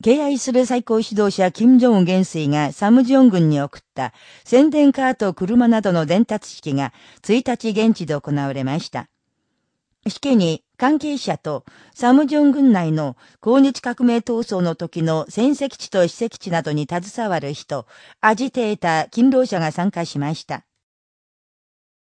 敬愛する最高指導者金正恩元帥がサムジョン軍に送った宣伝カーと車などの伝達式が1日現地で行われました。式に関係者とサムジョン軍内の抗日革命闘争の時の戦績地と史跡地などに携わる人、アジテーター、勤労者が参加しました。